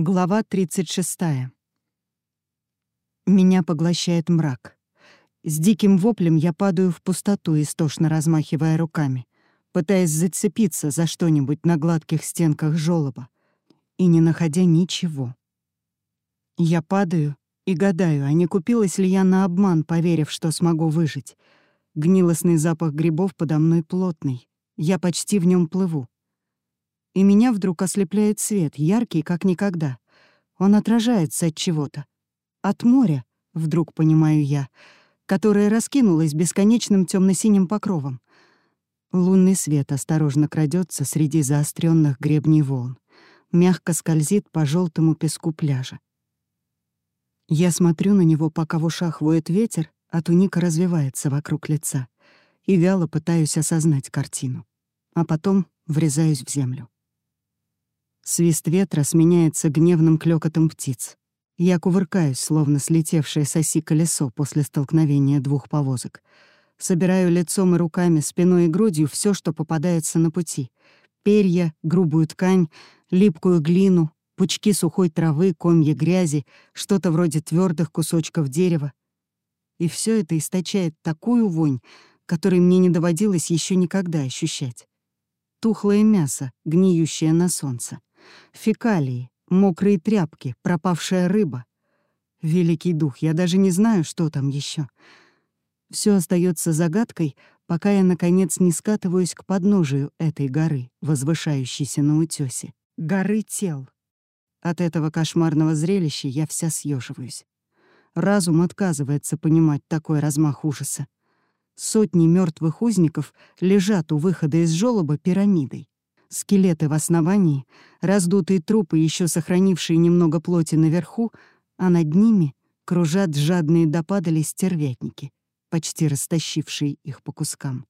Глава 36. Меня поглощает мрак. С диким воплем я падаю в пустоту, истошно размахивая руками, пытаясь зацепиться за что-нибудь на гладких стенках жёлоба и не находя ничего. Я падаю и гадаю, а не купилась ли я на обман, поверив, что смогу выжить. Гнилостный запах грибов подо мной плотный. Я почти в нем плыву и меня вдруг ослепляет свет, яркий, как никогда. Он отражается от чего-то. От моря, вдруг понимаю я, которое раскинулось бесконечным темно синим покровом. Лунный свет осторожно крадется среди заостренных гребней волн, мягко скользит по желтому песку пляжа. Я смотрю на него, пока в ушах воет ветер, а туника развивается вокруг лица, и вяло пытаюсь осознать картину, а потом врезаюсь в землю. Свист ветра сменяется гневным клёкотом птиц. Я кувыркаюсь, словно слетевшее с оси колесо после столкновения двух повозок. Собираю лицом и руками, спиной и грудью все, что попадается на пути. Перья, грубую ткань, липкую глину, пучки сухой травы, комья грязи, что-то вроде твердых кусочков дерева. И все это источает такую вонь, которой мне не доводилось еще никогда ощущать. Тухлое мясо, гниющее на солнце. Фекалии, мокрые тряпки, пропавшая рыба. Великий дух, я даже не знаю, что там еще. Все остается загадкой, пока я, наконец, не скатываюсь к подножию этой горы, возвышающейся на утёсе. Горы тел. От этого кошмарного зрелища я вся съеживаюсь. Разум отказывается понимать такой размах ужаса. Сотни мертвых узников лежат у выхода из жёлоба пирамидой скелеты в основании, раздутые трупы, еще сохранившие немного плоти наверху, а над ними кружат жадные допадали стервятники, почти растащившие их по кускам.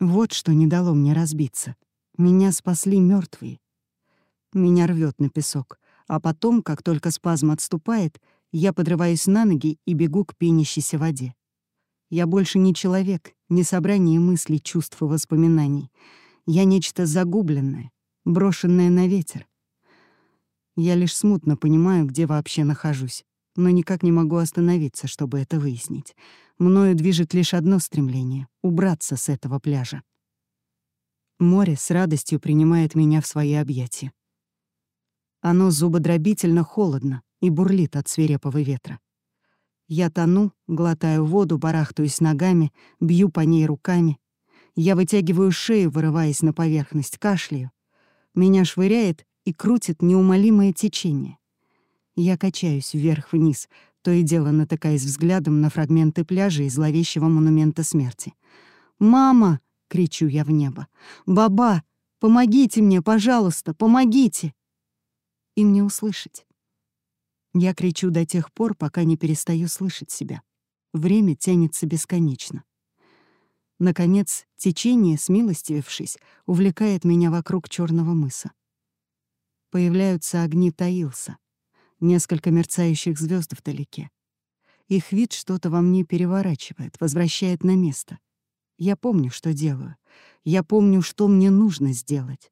Вот что не дало мне разбиться. Меня спасли мертвые. Меня рвет на песок, а потом, как только спазм отступает, я подрываюсь на ноги и бегу к пенящейся воде. Я больше не человек, не собрание мыслей, чувств и воспоминаний — я нечто загубленное, брошенное на ветер. Я лишь смутно понимаю, где вообще нахожусь, но никак не могу остановиться, чтобы это выяснить. Мною движет лишь одно стремление — убраться с этого пляжа. Море с радостью принимает меня в свои объятия. Оно зубодробительно холодно и бурлит от свирепого ветра. Я тону, глотаю воду, барахтаюсь ногами, бью по ней руками, я вытягиваю шею, вырываясь на поверхность, кашляю. Меня швыряет и крутит неумолимое течение. Я качаюсь вверх-вниз, то и дело натыкаясь взглядом на фрагменты пляжа и зловещего монумента смерти. «Мама!» — кричу я в небо. «Баба! Помогите мне, пожалуйста, помогите!» Им не услышать. Я кричу до тех пор, пока не перестаю слышать себя. Время тянется бесконечно. Наконец, течение, смилостивившись, увлекает меня вокруг черного мыса. Появляются огни Таилса, несколько мерцающих звезд вдалеке. Их вид что-то во мне переворачивает, возвращает на место. Я помню, что делаю. Я помню, что мне нужно сделать.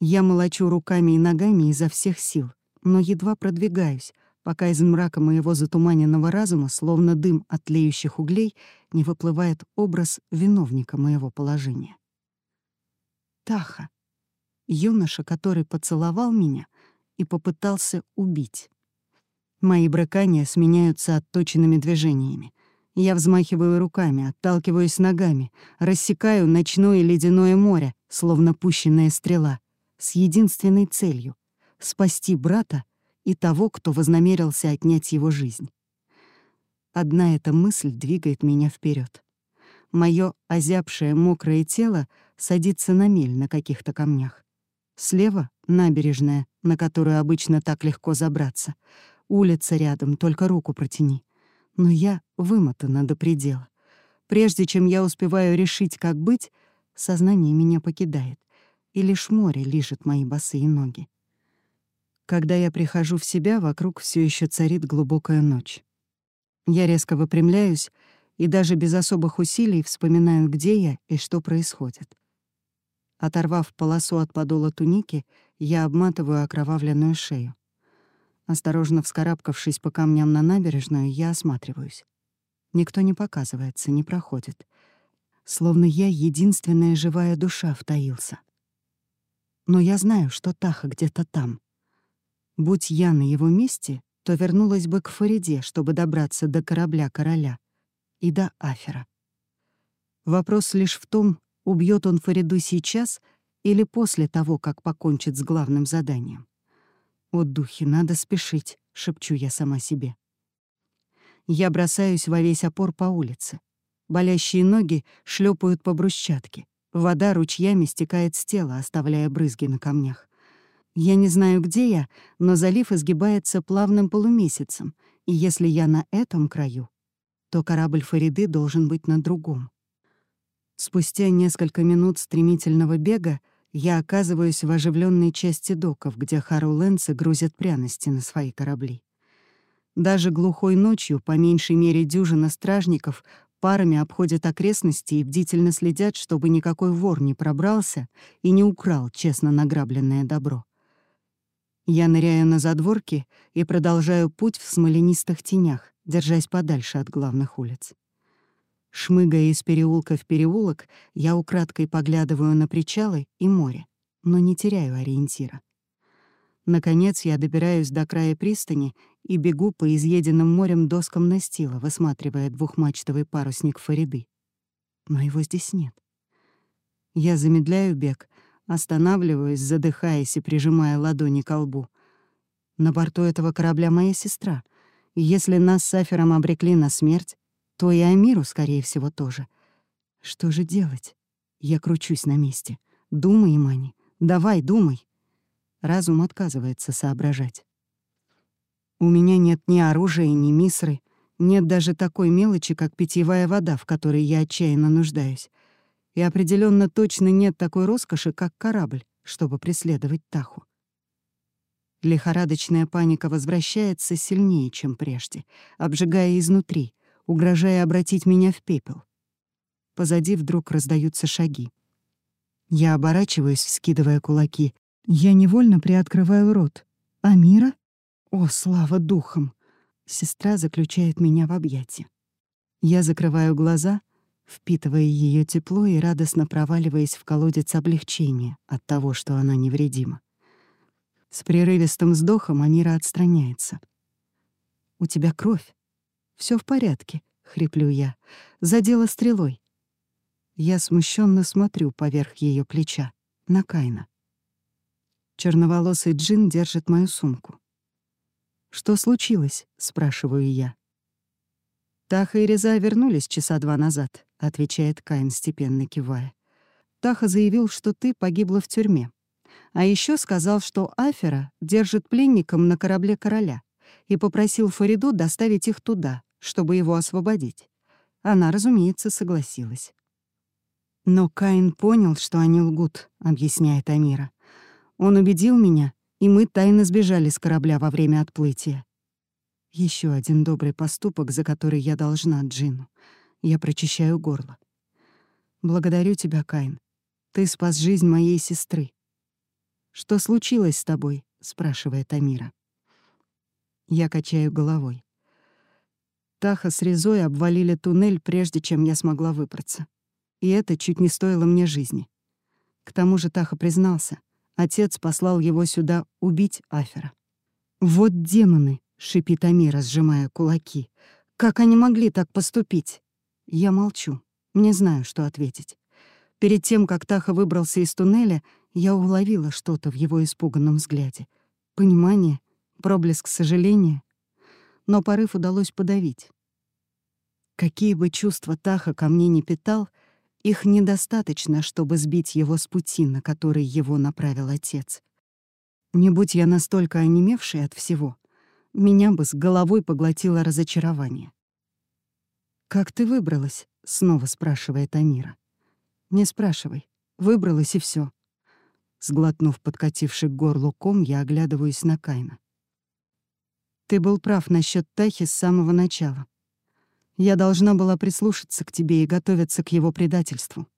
Я молочу руками и ногами изо всех сил, но едва продвигаюсь, пока из мрака моего затуманенного разума, словно дым от тлеющих углей, не выплывает образ виновника моего положения. Таха. Юноша, который поцеловал меня и попытался убить. Мои брыкания сменяются отточенными движениями. Я взмахиваю руками, отталкиваюсь ногами, рассекаю ночное ледяное море, словно пущенная стрела, с единственной целью — спасти брата и того, кто вознамерился отнять его жизнь. Одна эта мысль двигает меня вперед. Мое озябшее мокрое тело садится на мель на каких-то камнях. Слева — набережная, на которую обычно так легко забраться. Улица рядом, только руку протяни. Но я вымотана до предела. Прежде чем я успеваю решить, как быть, сознание меня покидает, и лишь море лижет мои босые ноги. Когда я прихожу в себя, вокруг все еще царит глубокая ночь. Я резко выпрямляюсь и даже без особых усилий вспоминаю, где я и что происходит. Оторвав полосу от подола туники, я обматываю окровавленную шею. Осторожно вскарабкавшись по камням на набережную, я осматриваюсь. Никто не показывается, не проходит. Словно я единственная живая душа втаился. Но я знаю, что Таха где-то там. Будь я на его месте, то вернулась бы к Фариде, чтобы добраться до корабля короля и до Афера. Вопрос лишь в том, убьет он Фариду сейчас или после того, как покончит с главным заданием. «О, духи, надо спешить», — шепчу я сама себе. Я бросаюсь во весь опор по улице. Болящие ноги шлепают по брусчатке. Вода ручьями стекает с тела, оставляя брызги на камнях. Я не знаю, где я, но залив изгибается плавным полумесяцем, и если я на этом краю, то корабль Фариды должен быть на другом. Спустя несколько минут стремительного бега я оказываюсь в оживленной части доков, где Хару-Лэнсы грузят пряности на свои корабли. Даже глухой ночью, по меньшей мере дюжина стражников, парами обходят окрестности и бдительно следят, чтобы никакой вор не пробрался и не украл честно награбленное добро. Я ныряю на задворки и продолжаю путь в смоленистых тенях, держась подальше от главных улиц. Шмыгая из переулка в переулок, я украдкой поглядываю на причалы и море, но не теряю ориентира. Наконец я добираюсь до края пристани и бегу по изъеденным морем доскам настила, высматривая двухмачтовый парусник Фариды. Но его здесь нет. Я замедляю бег, останавливаюсь, задыхаясь и прижимая ладони к лбу. На борту этого корабля моя сестра, и если нас с Афером обрекли на смерть, то и Амиру, скорее всего, тоже. Что же делать? Я кручусь на месте. Думай, Имани, давай, думай. Разум отказывается соображать. У меня нет ни оружия, ни мисры, нет даже такой мелочи, как питьевая вода, в которой я отчаянно нуждаюсь. И определенно точно нет такой роскоши, как корабль, чтобы преследовать Таху. Лихорадочная паника возвращается сильнее, чем прежде, обжигая изнутри, угрожая обратить меня в пепел. Позади вдруг раздаются шаги. Я оборачиваюсь, скидывая кулаки. Я невольно приоткрываю рот. «Амира? О, слава духам!» Сестра заключает меня в объятия. Я закрываю глаза, впитывая ее тепло и радостно проваливаясь в колодец облегчения от того, что она невредима. С прерывистым вздохом Амира отстраняется. «У тебя кровь. Все в порядке», — хриплю я. «Задела стрелой». Я смущенно смотрю поверх ее плеча, на Кайна. Черноволосый Джин держит мою сумку. «Что случилось?» — спрашиваю я. «Таха и Реза вернулись часа два назад», — отвечает Кайн, степенно кивая. «Таха заявил, что ты погибла в тюрьме. А еще сказал, что Афера держит пленником на корабле короля и попросил Фариду доставить их туда, чтобы его освободить. Она, разумеется, согласилась. «Но Каин понял, что они лгут», — объясняет Амира. «Он убедил меня, и мы тайно сбежали с корабля во время отплытия. Еще один добрый поступок, за который я должна Джину. Я прочищаю горло. Благодарю тебя, Каин. Ты спас жизнь моей сестры. Что случилось с тобой? спрашивает Амира. Я качаю головой. Таха с Резой обвалили туннель, прежде чем я смогла выбраться. И это чуть не стоило мне жизни. К тому же Таха признался. Отец послал его сюда убить Афера. «Вот демоны!» — шипит Амира, сжимая кулаки. «Как они могли так поступить?» Я молчу, не знаю, что ответить. Перед тем, как Таха выбрался из туннеля, я уловила что-то в его испуганном взгляде. Понимание, проблеск сожаления но порыв удалось подавить. Какие бы чувства Таха ко мне не питал, их недостаточно, чтобы сбить его с пути, на который его направил отец. Не будь я настолько онемевшей от всего, меня бы с головой поглотило разочарование. «Как ты выбралась?» — снова спрашивает Амира. «Не спрашивай. Выбралась и все. Сглотнув подкативший к ком, я оглядываюсь на Кайна. Ты был прав насчет Тахи с самого начала. Я должна была прислушаться к тебе и готовиться к его предательству.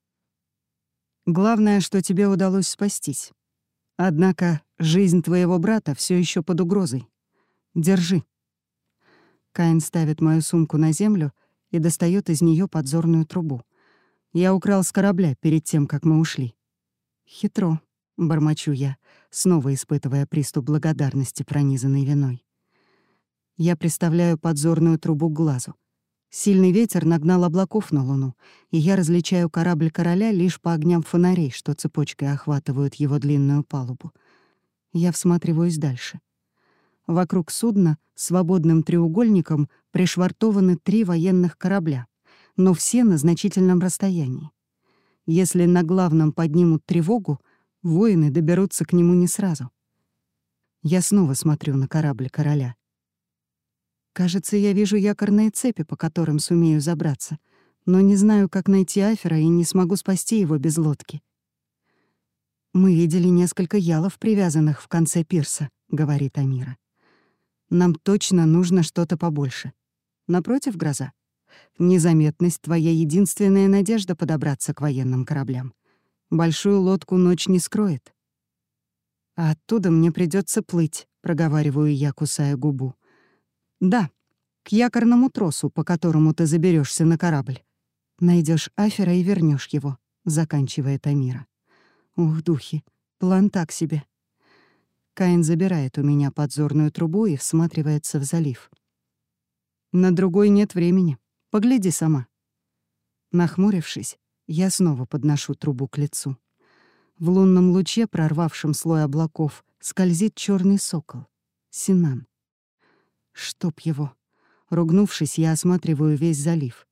Главное, что тебе удалось спастись. Однако жизнь твоего брата все еще под угрозой. Держи». Каин ставит мою сумку на землю и достает из нее подзорную трубу. Я украл с корабля перед тем, как мы ушли. Хитро, бормочу я, снова испытывая приступ благодарности, пронизанной виной. Я представляю подзорную трубу к глазу. Сильный ветер нагнал облаков на луну, и я различаю корабль короля лишь по огням фонарей, что цепочкой охватывают его длинную палубу. Я всматриваюсь дальше. Вокруг судна свободным треугольником пришвартованы три военных корабля, но все на значительном расстоянии. Если на главном поднимут тревогу, воины доберутся к нему не сразу. Я снова смотрю на корабль короля. Кажется, я вижу якорные цепи, по которым сумею забраться, но не знаю, как найти Афера и не смогу спасти его без лодки. «Мы видели несколько ялов, привязанных в конце пирса», — говорит Амира. «Нам точно нужно что-то побольше. Напротив, гроза. Незаметность — твоя единственная надежда подобраться к военным кораблям. Большую лодку ночь не скроет». «А оттуда мне придется плыть», — проговариваю я, кусая губу. «Да, к якорному тросу, по которому ты заберешься на корабль. Найдешь Афера и вернешь его», — заканчивает Амира. «Ух, духи, план так себе». Каин забирает у меня подзорную трубу и всматривается в залив. «На другой нет времени. Погляди сама». Нахмурившись, я снова подношу трубу к лицу. В лунном луче, прорвавшем слой облаков, скользит черный сокол — Синан. Чтоб его. Ругнувшись, я осматриваю весь залив.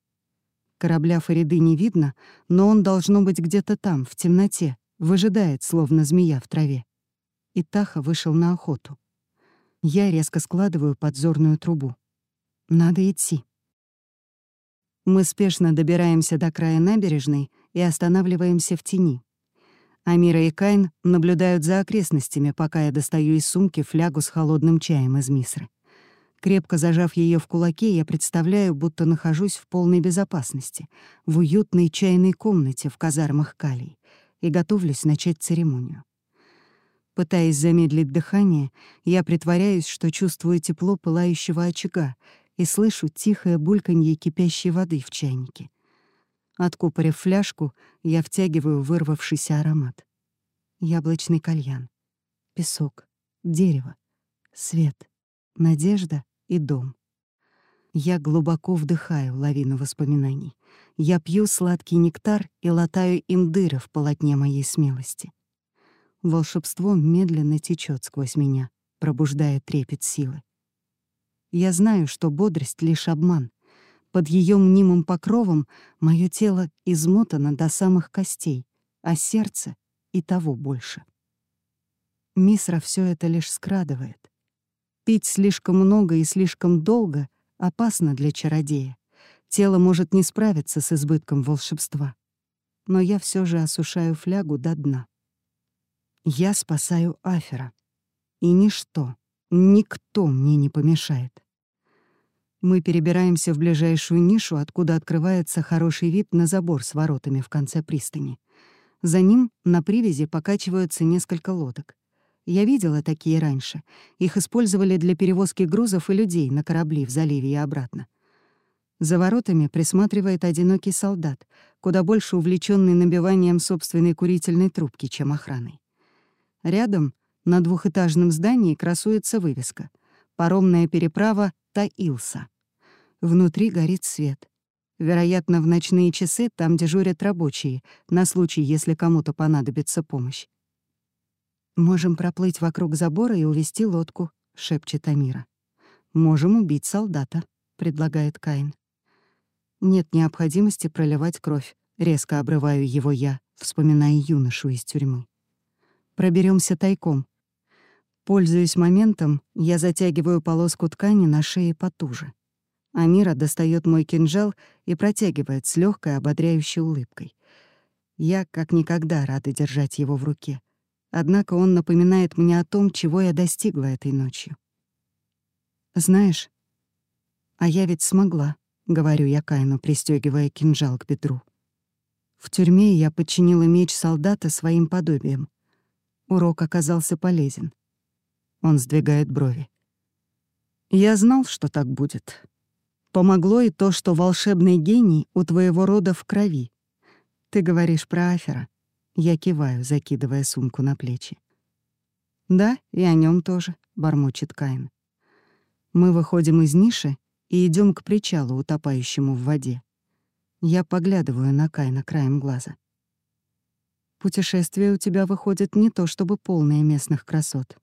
Корабля Фариды не видно, но он должно быть где-то там, в темноте, выжидает, словно змея в траве. И Таха вышел на охоту. Я резко складываю подзорную трубу. Надо идти. Мы спешно добираемся до края набережной и останавливаемся в тени. Амира и Кайн наблюдают за окрестностями, пока я достаю из сумки флягу с холодным чаем из мисры. Крепко зажав ее в кулаке, я представляю, будто нахожусь в полной безопасности, в уютной чайной комнате в казармах Калий, и готовлюсь начать церемонию. Пытаясь замедлить дыхание, я притворяюсь, что чувствую тепло пылающего очага и слышу тихое бульканье кипящей воды в чайнике. Откупорив фляжку, я втягиваю вырвавшийся аромат. Яблочный кальян, песок, дерево, свет, надежда и дом. Я глубоко вдыхаю лавину воспоминаний. Я пью сладкий нектар и латаю им дыры в полотне моей смелости. Волшебство медленно течет сквозь меня, пробуждая трепет силы. Я знаю, что бодрость — лишь обман. Под ее мнимым покровом мое тело измотано до самых костей, а сердце и того больше. Мисра все это лишь скрадывает. Пить слишком много и слишком долго опасно для чародея. Тело может не справиться с избытком волшебства. Но я все же осушаю флягу до дна. Я спасаю Афера. И ничто, никто мне не помешает. Мы перебираемся в ближайшую нишу, откуда открывается хороший вид на забор с воротами в конце пристани. За ним на привязи покачиваются несколько лодок. Я видела такие раньше. Их использовали для перевозки грузов и людей на корабли в заливе и обратно. За воротами присматривает одинокий солдат, куда больше увлеченный набиванием собственной курительной трубки, чем охраной. Рядом, на двухэтажном здании, красуется вывеска «Паромная переправа Таилса». Внутри горит свет. Вероятно, в ночные часы там дежурят рабочие, на случай, если кому-то понадобится помощь. «Можем проплыть вокруг забора и увести лодку», — шепчет Амира. «Можем убить солдата», — предлагает Каин. «Нет необходимости проливать кровь», — резко обрываю его я, вспоминая юношу из тюрьмы. Проберемся тайком. Пользуясь моментом, я затягиваю полоску ткани на шее потуже. Амира достает мой кинжал и протягивает с легкой ободряющей улыбкой. Я как никогда рада держать его в руке. Однако он напоминает мне о том, чего я достигла этой ночью. «Знаешь, а я ведь смогла», — говорю я Кайну, пристегивая кинжал к бедру. В тюрьме я подчинила меч солдата своим подобием. Урок оказался полезен. Он сдвигает брови. Я знал, что так будет. Помогло и то, что волшебный гений у твоего рода в крови. Ты говоришь про Афера. Я киваю, закидывая сумку на плечи. Да, и о нем тоже, бормочет Каин. Мы выходим из ниши и идем к причалу, утопающему в воде. Я поглядываю на Кайна краем глаза. Путешествие у тебя выходит не то чтобы полное местных красот.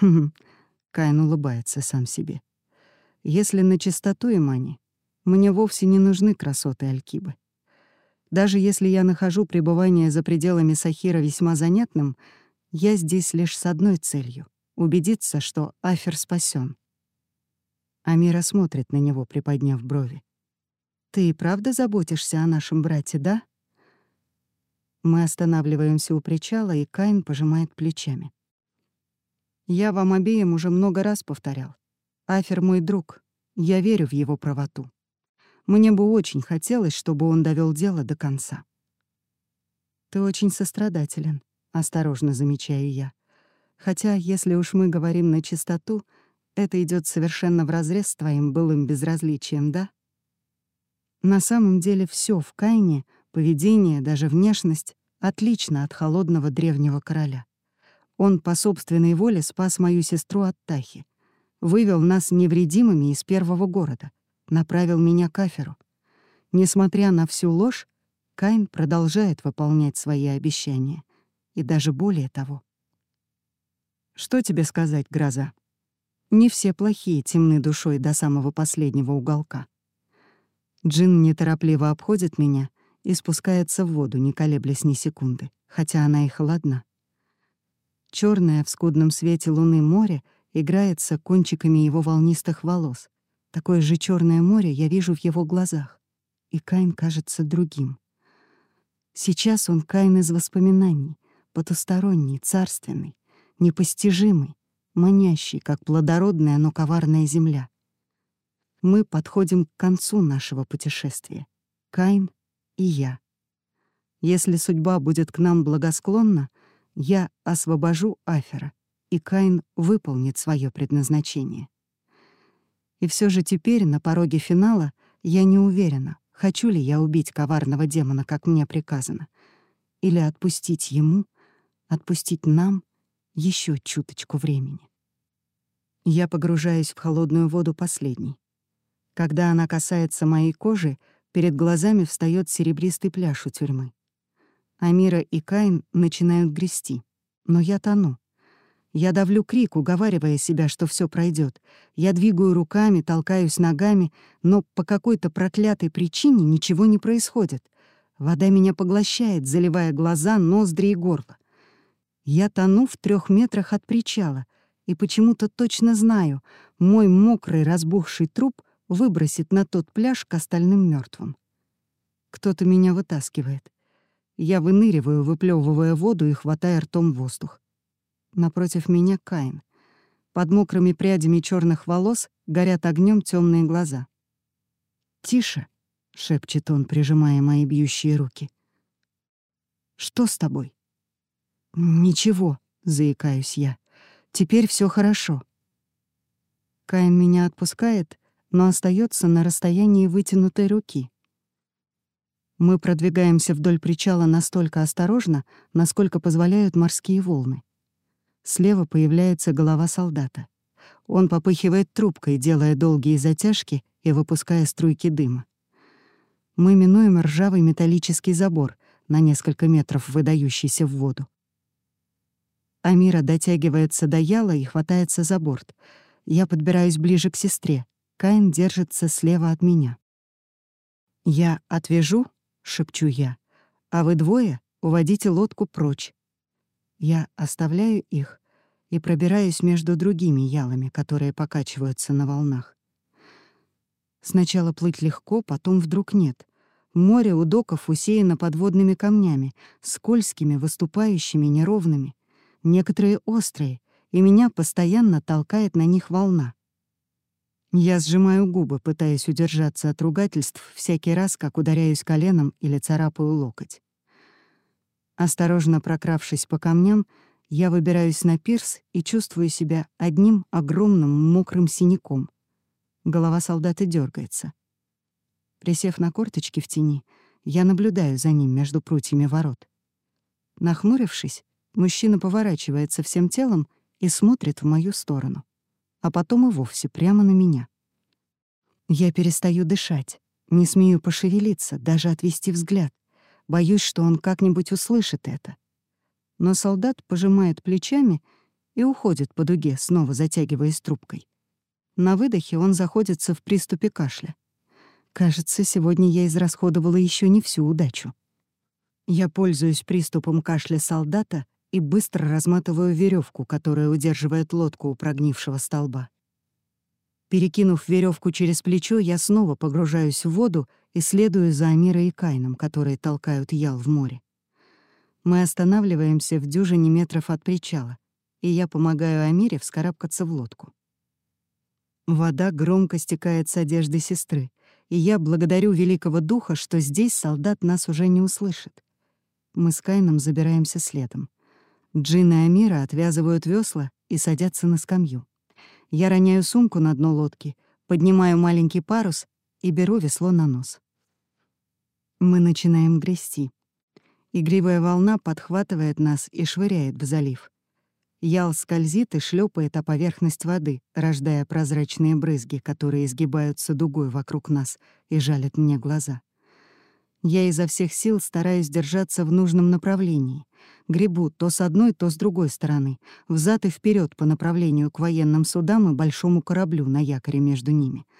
Хм, Кайн улыбается сам себе. Если на чистоту, Имани, мне вовсе не нужны красоты Алькибы. Даже если я нахожу пребывание за пределами Сахира весьма занятным, я здесь лишь с одной целью — убедиться, что Афер спасен. Амира смотрит на него, приподняв брови. «Ты и правда заботишься о нашем брате, да?» Мы останавливаемся у причала, и Каин пожимает плечами. «Я вам обеим уже много раз повторял. Афер мой друг. Я верю в его правоту. Мне бы очень хотелось, чтобы он довел дело до конца». «Ты очень сострадателен», — осторожно замечаю я. «Хотя, если уж мы говорим на чистоту, это идет совершенно вразрез с твоим былым безразличием, да?» На самом деле все в Кайне, поведение, даже внешность, отлично от холодного древнего короля. Он по собственной воле спас мою сестру от Тахи, вывел нас невредимыми из первого города, направил меня к Аферу. Несмотря на всю ложь, Кайн продолжает выполнять свои обещания, и даже более того. Что тебе сказать, Гроза? Не все плохие темны душой до самого последнего уголка. Джин неторопливо обходит меня и спускается в воду, не колеблясь ни секунды, хотя она и холодна. Черное в скудном свете луны море играется кончиками его волнистых волос. Такое же черное море я вижу в его глазах. И Кайн кажется другим. Сейчас он Кайн из воспоминаний, потусторонний, царственный, непостижимый, манящий, как плодородная, но коварная земля мы подходим к концу нашего путешествия. Каин и я. Если судьба будет к нам благосклонна, я освобожу Афера, и Каин выполнит свое предназначение. И все же теперь, на пороге финала, я не уверена, хочу ли я убить коварного демона, как мне приказано, или отпустить ему, отпустить нам еще чуточку времени. Я погружаюсь в холодную воду последней. Когда она касается моей кожи, перед глазами встает серебристый пляж у тюрьмы. Амира и Кайн начинают грести, но я тону. Я давлю крик, уговаривая себя, что все пройдет. Я двигаю руками, толкаюсь ногами, но по какой-то проклятой причине ничего не происходит. Вода меня поглощает, заливая глаза, ноздри и горло. Я тону в трех метрах от причала, и почему-то точно знаю, мой мокрый разбухший труп выбросит на тот пляж к остальным мертвым. Кто-то меня вытаскивает. Я выныриваю, выплевывая воду и хватая ртом воздух. Напротив меня Каин. Под мокрыми прядями черных волос горят огнем темные глаза. «Тише!» — шепчет он, прижимая мои бьющие руки. «Что с тобой?» «Ничего», — заикаюсь я. «Теперь все хорошо». Каин меня отпускает, но остается на расстоянии вытянутой руки. Мы продвигаемся вдоль причала настолько осторожно, насколько позволяют морские волны. Слева появляется голова солдата. Он попыхивает трубкой, делая долгие затяжки и выпуская струйки дыма. Мы минуем ржавый металлический забор, на несколько метров выдающийся в воду. Амира дотягивается до яла и хватается за борт. Я подбираюсь ближе к сестре. Каин держится слева от меня. «Я отвяжу», — шепчу я, — «а вы двое уводите лодку прочь». Я оставляю их и пробираюсь между другими ялами, которые покачиваются на волнах. Сначала плыть легко, потом вдруг нет. Море у доков усеяно подводными камнями, скользкими, выступающими, неровными. Некоторые острые, и меня постоянно толкает на них волна. Я сжимаю губы, пытаясь удержаться от ругательств всякий раз, как ударяюсь коленом или царапаю локоть. Осторожно прокравшись по камням, Я выбираюсь на пирс и чувствую себя одним огромным мокрым синяком. Голова солдата дергается. Присев на корточки в тени, я наблюдаю за ним между прутьями ворот. Нахмурившись, мужчина поворачивается всем телом и смотрит в мою сторону, а потом и вовсе прямо на меня. Я перестаю дышать, не смею пошевелиться, даже отвести взгляд. Боюсь, что он как-нибудь услышит это. Но солдат пожимает плечами и уходит по дуге, снова затягиваясь трубкой. На выдохе он заходится в приступе кашля. Кажется, сегодня я израсходовала еще не всю удачу. Я пользуюсь приступом кашля солдата и быстро разматываю веревку, которая удерживает лодку у прогнившего столба. Перекинув веревку через плечо, я снова погружаюсь в воду и следую за Амирой и Кайном, которые толкают ял в море. Мы останавливаемся в дюжине метров от причала, и я помогаю Амире вскарабкаться в лодку. Вода громко стекает с одежды сестры, и я благодарю великого духа, что здесь солдат нас уже не услышит. Мы с Кайном забираемся следом. Джин и Амира отвязывают весла и садятся на скамью. Я роняю сумку на дно лодки, поднимаю маленький парус и беру весло на нос. Мы начинаем грести. Игривая волна подхватывает нас и швыряет в залив. Ял скользит и шлепает о поверхность воды, рождая прозрачные брызги, которые изгибаются дугой вокруг нас и жалят мне глаза. Я изо всех сил стараюсь держаться в нужном направлении. Гребу то с одной, то с другой стороны, взад и вперед по направлению к военным судам и большому кораблю на якоре между ними —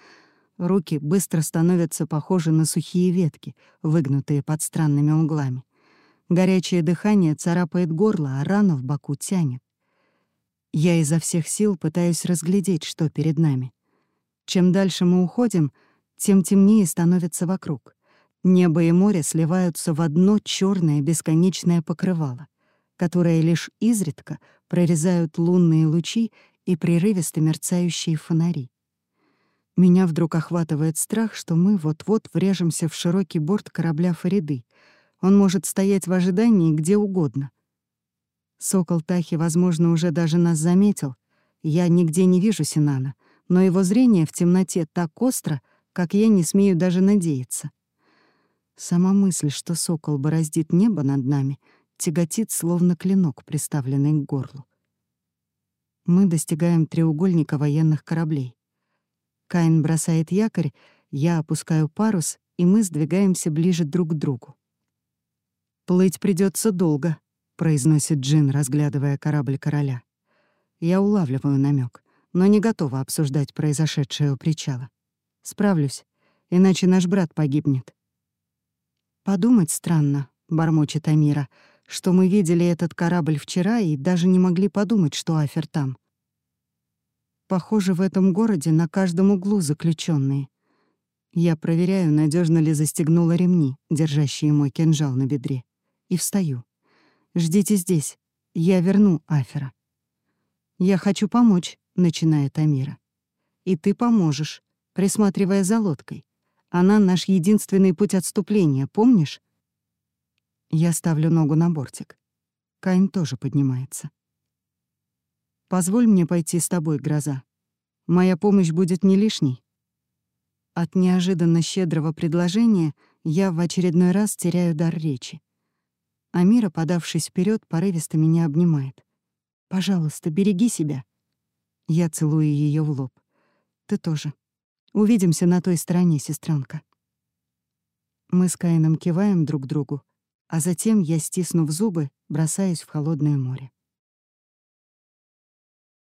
Руки быстро становятся похожи на сухие ветки, выгнутые под странными углами. Горячее дыхание царапает горло, а рана в боку тянет. Я изо всех сил пытаюсь разглядеть, что перед нами. Чем дальше мы уходим, тем темнее становится вокруг. Небо и море сливаются в одно черное бесконечное покрывало, которое лишь изредка прорезают лунные лучи и прерывисто мерцающие фонари. Меня вдруг охватывает страх, что мы вот-вот врежемся в широкий борт корабля Фариды. Он может стоять в ожидании где угодно. Сокол Тахи, возможно, уже даже нас заметил. Я нигде не вижу Синана, но его зрение в темноте так остро, как я не смею даже надеяться. Сама мысль, что сокол бороздит небо над нами, тяготит, словно клинок, приставленный к горлу. Мы достигаем треугольника военных кораблей. Каин бросает якорь, я опускаю парус, и мы сдвигаемся ближе друг к другу. «Плыть придется долго», — произносит Джин, разглядывая корабль короля. Я улавливаю намек, но не готова обсуждать произошедшее у причала. Справлюсь, иначе наш брат погибнет. «Подумать странно», — бормочет Амира, «что мы видели этот корабль вчера и даже не могли подумать, что Афер там. Похоже, в этом городе на каждом углу заключенные. Я проверяю, надежно ли застегнула ремни, держащие мой кинжал на бедре, и встаю. «Ждите здесь. Я верну Афера». «Я хочу помочь», — начинает Амира. «И ты поможешь, присматривая за лодкой. Она наш единственный путь отступления, помнишь?» Я ставлю ногу на бортик. Кайн тоже поднимается. Позволь мне пойти с тобой, гроза. Моя помощь будет не лишней. От неожиданно щедрого предложения я в очередной раз теряю дар речи. Амира, подавшись вперед, порывисто меня обнимает. «Пожалуйста, береги себя». Я целую ее в лоб. «Ты тоже. Увидимся на той стороне, сестренка. Мы с Каином киваем друг другу, а затем я, стиснув зубы, бросаюсь в холодное море.